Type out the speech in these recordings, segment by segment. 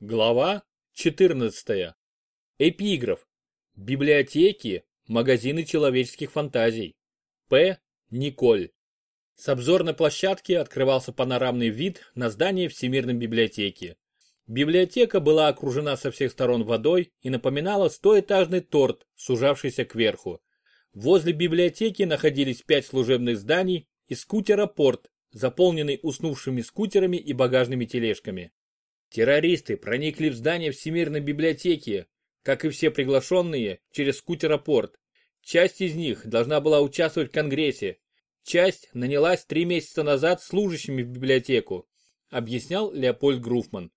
Глава 14. Эпиграф. Библиотеки, магазины человеческих фантазий. П. Николь. С обзорной площадки открывался панорамный вид на здание Всемирной библиотеки. Библиотека была окружена со всех сторон водой и напоминала стоэтажный торт, сужавшийся кверху. Возле библиотеки находились пять служебных зданий и скутеропорт, заполненный уснувшими скутерами и багажными тележками. Террористы проникли в здание Всемирной библиотеки, как и все приглашенные, через скутеропорт. Часть из них должна была участвовать в Конгрессе. Часть нанялась три месяца назад служащими в библиотеку, объяснял Леопольд Груфман.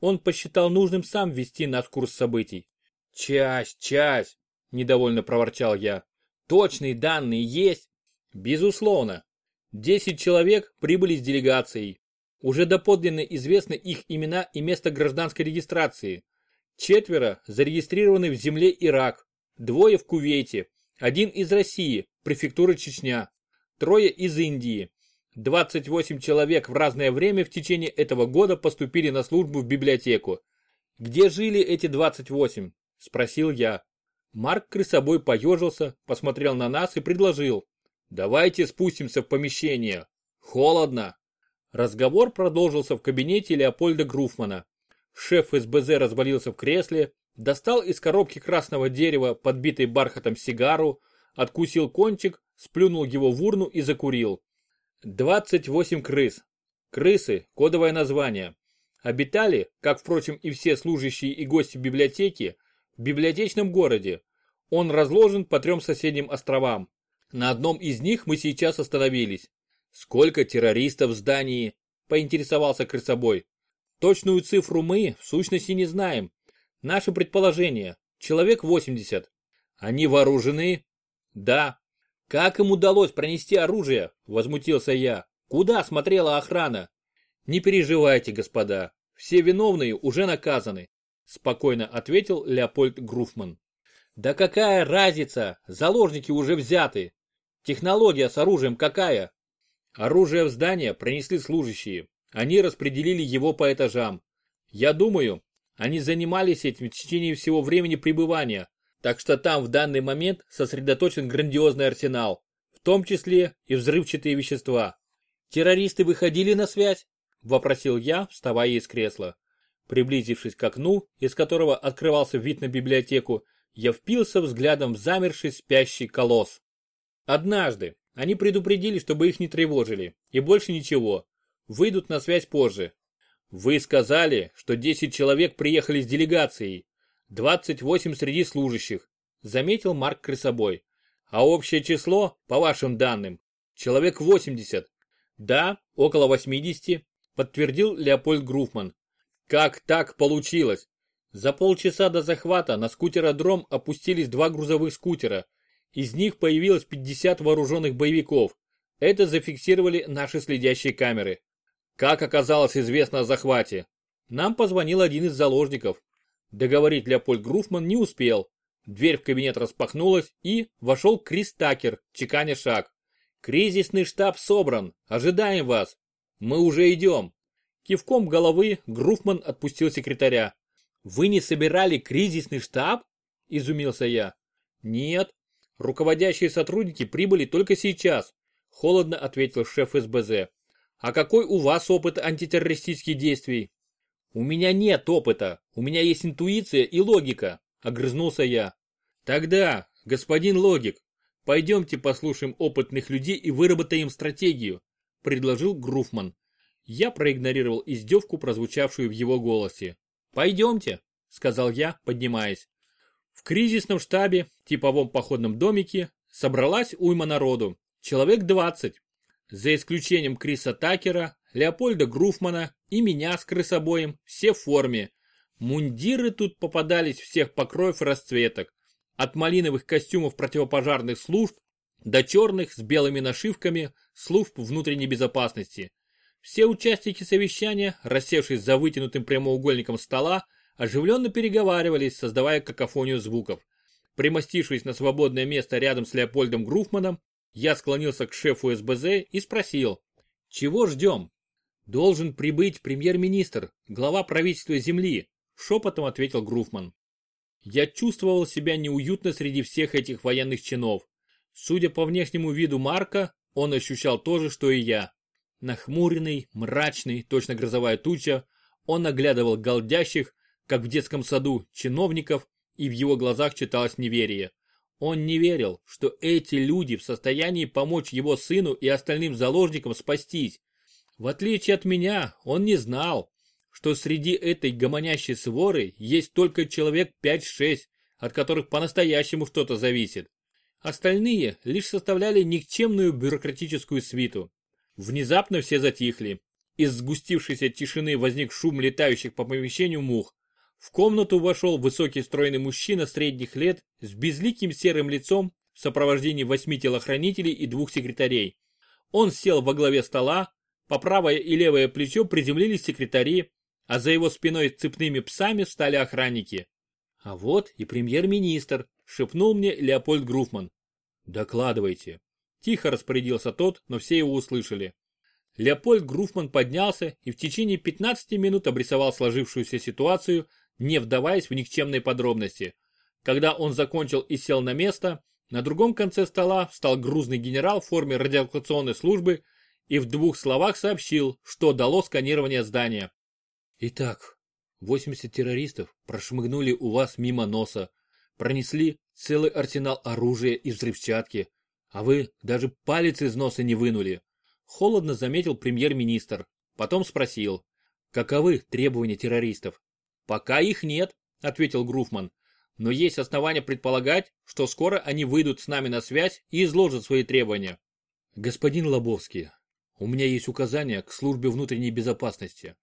Он посчитал нужным сам ввести наш курс событий. «Часть, часть!» – недовольно проворчал я. «Точные данные есть?» «Безусловно. Десять человек прибыли с делегацией. Уже доподлинно известны их имена и место гражданской регистрации. Четверо зарегистрированы в земле Ирак, двое в Кувейте, один из России, префектура Чечня, трое из Индии. 28 человек в разное время в течение этого года поступили на службу в библиотеку. «Где жили эти 28?» – спросил я. Марк крысобой поежился, посмотрел на нас и предложил. «Давайте спустимся в помещение. Холодно». Разговор продолжился в кабинете Леопольда Груфмана. Шеф СБЗ развалился в кресле, достал из коробки красного дерева, подбитый бархатом сигару, откусил кончик, сплюнул его в урну и закурил. 28 крыс. Крысы – кодовое название. Обитали, как, впрочем, и все служащие и гости библиотеки, в библиотечном городе. Он разложен по трем соседним островам. На одном из них мы сейчас остановились. Сколько террористов в здании? Поинтересовался крысобой. Точную цифру мы, в сущности, не знаем. Наше предположение. Человек 80. Они вооружены? Да. Как им удалось пронести оружие? Возмутился я. Куда смотрела охрана? Не переживайте, господа. Все виновные уже наказаны. Спокойно ответил Леопольд Груфман. Да какая разница? Заложники уже взяты. Технология с оружием какая? Оружие в здание пронесли служащие. Они распределили его по этажам. Я думаю, они занимались этим в течение всего времени пребывания, так что там в данный момент сосредоточен грандиозный арсенал, в том числе и взрывчатые вещества. «Террористы выходили на связь?» – вопросил я, вставая из кресла. Приблизившись к окну, из которого открывался вид на библиотеку, я впился взглядом в замерший спящий колосс. Однажды, они предупредили, чтобы их не тревожили, и больше ничего. Выйдут на связь позже. Вы сказали, что 10 человек приехали с делегацией. 28 среди служащих, заметил Марк Крысобой. А общее число, по вашим данным, человек 80. Да, около 80, подтвердил Леопольд Груфман. Как так получилось? За полчаса до захвата на скутеродром опустились два грузовых скутера, из них появилось 50 вооруженных боевиков. Это зафиксировали наши следящие камеры. Как оказалось известно о захвате? Нам позвонил один из заложников. Договорить Леопольд Груфман не успел. Дверь в кабинет распахнулась и вошел Крис Такер, чеканя шаг. «Кризисный штаб собран. Ожидаем вас. Мы уже идем». Кивком головы Груфман отпустил секретаря. «Вы не собирали кризисный штаб?» – изумился я. «Нет, Руководящие сотрудники прибыли только сейчас, холодно ответил шеф СБЗ. А какой у вас опыт антитеррористических действий? У меня нет опыта, у меня есть интуиция и логика, огрызнулся я. Тогда, господин логик, пойдемте послушаем опытных людей и выработаем стратегию, предложил Груфман. Я проигнорировал издевку, прозвучавшую в его голосе. «Пойдемте», — сказал я, поднимаясь. В кризисном штабе, типовом походном домике, собралась уйма народу, человек 20. За исключением Криса Такера, Леопольда Груфмана и меня с крысобоем, все в форме. Мундиры тут попадались всех покроев и расцветок. От малиновых костюмов противопожарных служб до черных с белыми нашивками служб внутренней безопасности. Все участники совещания, рассевшись за вытянутым прямоугольником стола, оживленно переговаривались, создавая какофонию звуков. Примостившись на свободное место рядом с Леопольдом Груфманом, я склонился к шефу СБЗ и спросил, чего ждем? Должен прибыть премьер-министр, глава правительства земли, шепотом ответил Груфман. Я чувствовал себя неуютно среди всех этих военных чинов. Судя по внешнему виду Марка, он ощущал то же, что и я. Нахмуренный, мрачный, точно грозовая туча, он оглядывал голдящих, как в детском саду, чиновников, и в его глазах читалось неверие. Он не верил, что эти люди в состоянии помочь его сыну и остальным заложникам спастись. В отличие от меня, он не знал, что среди этой гомонящей своры есть только человек 5-6, от которых по-настоящему что-то зависит. Остальные лишь составляли никчемную бюрократическую свиту. Внезапно все затихли. Из сгустившейся тишины возник шум летающих по помещению мух. В комнату вошел высокий стройный мужчина средних лет с безликим серым лицом в сопровождении восьми телохранителей и двух секретарей. Он сел во главе стола, по правое и левое плечо приземлились секретари, а за его спиной цепными псами встали охранники. А вот и премьер-министр, шепнул мне Леопольд Груфман. Докладывайте. Тихо распорядился тот, но все его услышали. Леопольд Груфман поднялся и в течение 15 минут обрисовал сложившуюся ситуацию, не вдаваясь в никчемные подробности. Когда он закончил и сел на место, на другом конце стола встал грузный генерал в форме радиолокационной службы и в двух словах сообщил, что дало сканирование здания. Итак, 80 террористов прошмыгнули у вас мимо носа, пронесли целый арсенал оружия и взрывчатки, а вы даже палец из носа не вынули. Холодно заметил премьер-министр, потом спросил, каковы требования террористов. Пока их нет, ответил Груфман, но есть основания предполагать, что скоро они выйдут с нами на связь и изложат свои требования. Господин Лобовский, у меня есть указания к службе внутренней безопасности.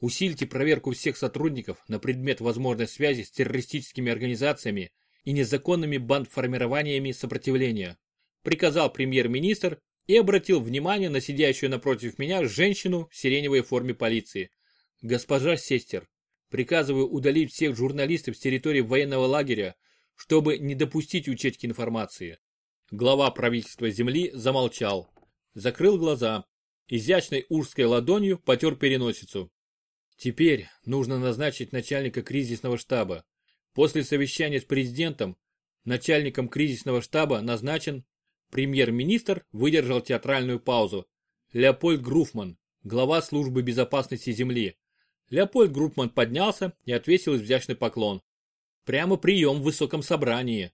Усильте проверку всех сотрудников на предмет возможной связи с террористическими организациями и незаконными бандформированиями сопротивления, приказал премьер-министр и обратил внимание на сидящую напротив меня женщину в сиреневой форме полиции. Госпожа Сестер, приказываю удалить всех журналистов с территории военного лагеря, чтобы не допустить утечки информации. Глава правительства земли замолчал, закрыл глаза, изящной ужской ладонью потер переносицу. Теперь нужно назначить начальника кризисного штаба. После совещания с президентом начальником кризисного штаба назначен премьер-министр выдержал театральную паузу. Леопольд Груфман, глава службы безопасности земли. Леопольд Группман поднялся и отвесил изящный поклон. Прямо прием в высоком собрании.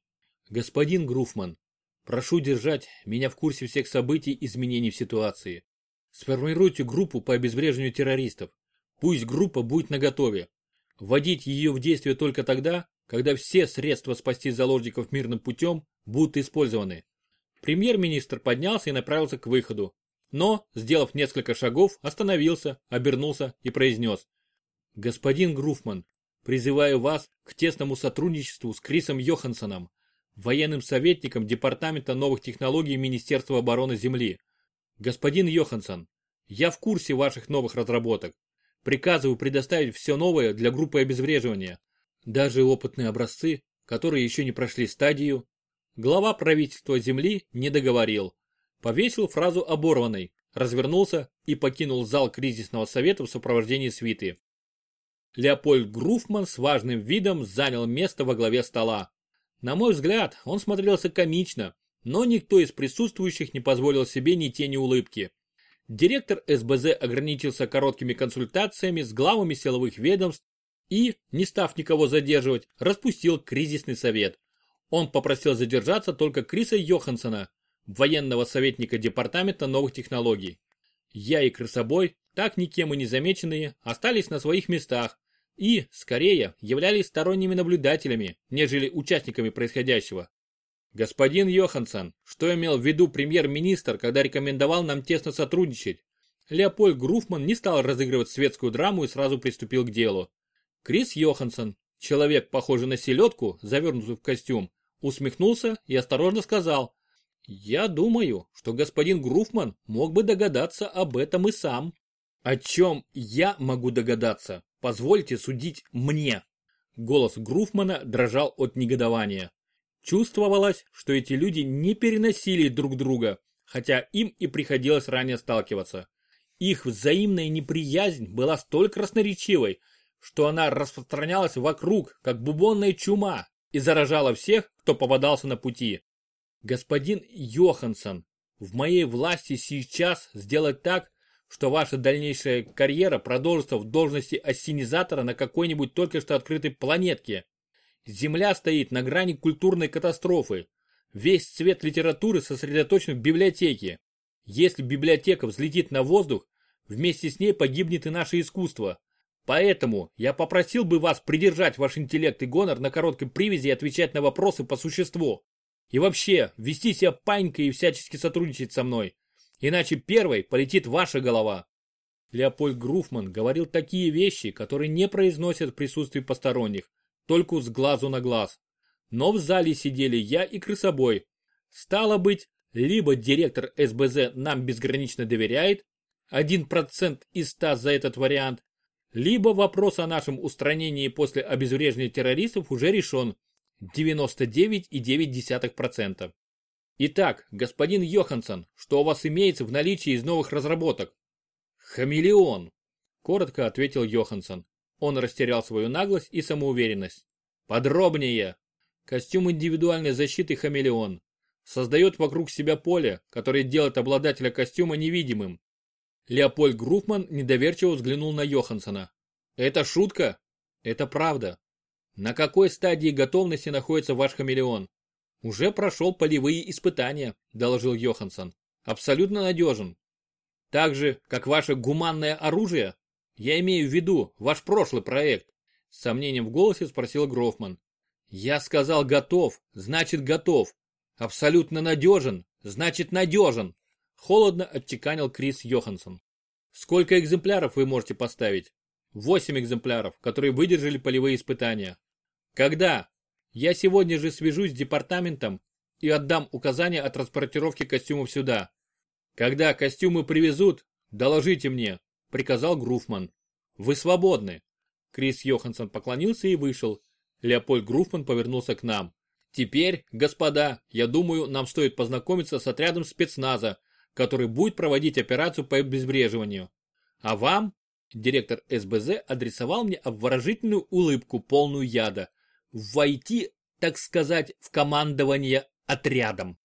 Господин Груфман, прошу держать меня в курсе всех событий и изменений в ситуации. Сформируйте группу по обезвреживанию террористов. Пусть группа будет наготове. Вводить ее в действие только тогда, когда все средства спасти заложников мирным путем будут использованы. Премьер-министр поднялся и направился к выходу. Но, сделав несколько шагов, остановился, обернулся и произнес. Господин Груфман, призываю вас к тесному сотрудничеству с Крисом Йоханссоном, военным советником Департамента новых технологий Министерства обороны Земли. Господин Йоханссон, я в курсе ваших новых разработок. Приказываю предоставить все новое для группы обезвреживания. Даже опытные образцы, которые еще не прошли стадию. Глава правительства Земли не договорил. Повесил фразу оборванной, развернулся и покинул зал кризисного совета в сопровождении свиты. Леопольд Груфман с важным видом занял место во главе стола. На мой взгляд, он смотрелся комично, но никто из присутствующих не позволил себе ни тени улыбки. Директор СБЗ ограничился короткими консультациями с главами силовых ведомств и, не став никого задерживать, распустил кризисный совет. Он попросил задержаться только Криса Йоханссона, военного советника Департамента новых технологий. Я и Крысобой, так никем и не замеченные, остались на своих местах и, скорее, являлись сторонними наблюдателями, нежели участниками происходящего. Господин Йоханссон, что имел в виду премьер-министр, когда рекомендовал нам тесно сотрудничать? Леопольд Груфман не стал разыгрывать светскую драму и сразу приступил к делу. Крис Йоханссон, человек, похожий на селедку, завернутый в костюм, усмехнулся и осторожно сказал, «Я думаю, что господин Груфман мог бы догадаться об этом и сам». «О чем я могу догадаться? Позвольте судить мне». Голос Груфмана дрожал от негодования. Чувствовалось, что эти люди не переносили друг друга, хотя им и приходилось ранее сталкиваться. Их взаимная неприязнь была столь красноречивой, что она распространялась вокруг, как бубонная чума, и заражала всех, кто попадался на пути. Господин Йоханссон, в моей власти сейчас сделать так, что ваша дальнейшая карьера продолжится в должности ассенизатора на какой-нибудь только что открытой планетке. Земля стоит на грани культурной катастрофы. Весь цвет литературы сосредоточен в библиотеке. Если библиотека взлетит на воздух, вместе с ней погибнет и наше искусство. Поэтому я попросил бы вас придержать ваш интеллект и гонор на короткой привязи и отвечать на вопросы по существу. И вообще, вести себя панькой и всячески сотрудничать со мной. Иначе первой полетит ваша голова. Леопольд Груфман говорил такие вещи, которые не произносят в присутствии посторонних, только с глазу на глаз. Но в зале сидели я и крысобой. Стало быть, либо директор СБЗ нам безгранично доверяет, 1% из 100 за этот вариант, либо вопрос о нашем устранении после обезвреживания террористов уже решен 99,9%. Итак, господин Йоханссон, что у вас имеется в наличии из новых разработок? Хамелеон, коротко ответил Йоханссон. Он растерял свою наглость и самоуверенность. Подробнее. Костюм индивидуальной защиты хамелеон. Создает вокруг себя поле, которое делает обладателя костюма невидимым. Леопольд Груфман недоверчиво взглянул на Йоханссона. «Это шутка?» «Это правда. На какой стадии готовности находится ваш хамелеон?» «Уже прошел полевые испытания», – доложил Йоханссон. «Абсолютно надежен. Так же, как ваше гуманное оружие? Я имею в виду ваш прошлый проект», – с сомнением в голосе спросил Грофман. «Я сказал готов, значит готов. Абсолютно надежен, значит надежен», Холодно отчеканил Крис Йоханссон. Сколько экземпляров вы можете поставить? Восемь экземпляров, которые выдержали полевые испытания. Когда? Я сегодня же свяжусь с департаментом и отдам указания о транспортировке костюмов сюда. Когда костюмы привезут, доложите мне, приказал Груфман. Вы свободны. Крис Йоханссон поклонился и вышел. Леопольд Груфман повернулся к нам. Теперь, господа, я думаю, нам стоит познакомиться с отрядом спецназа, который будет проводить операцию по обезвреживанию. А вам, директор СБЗ адресовал мне обворожительную улыбку, полную яда, войти, так сказать, в командование отрядом.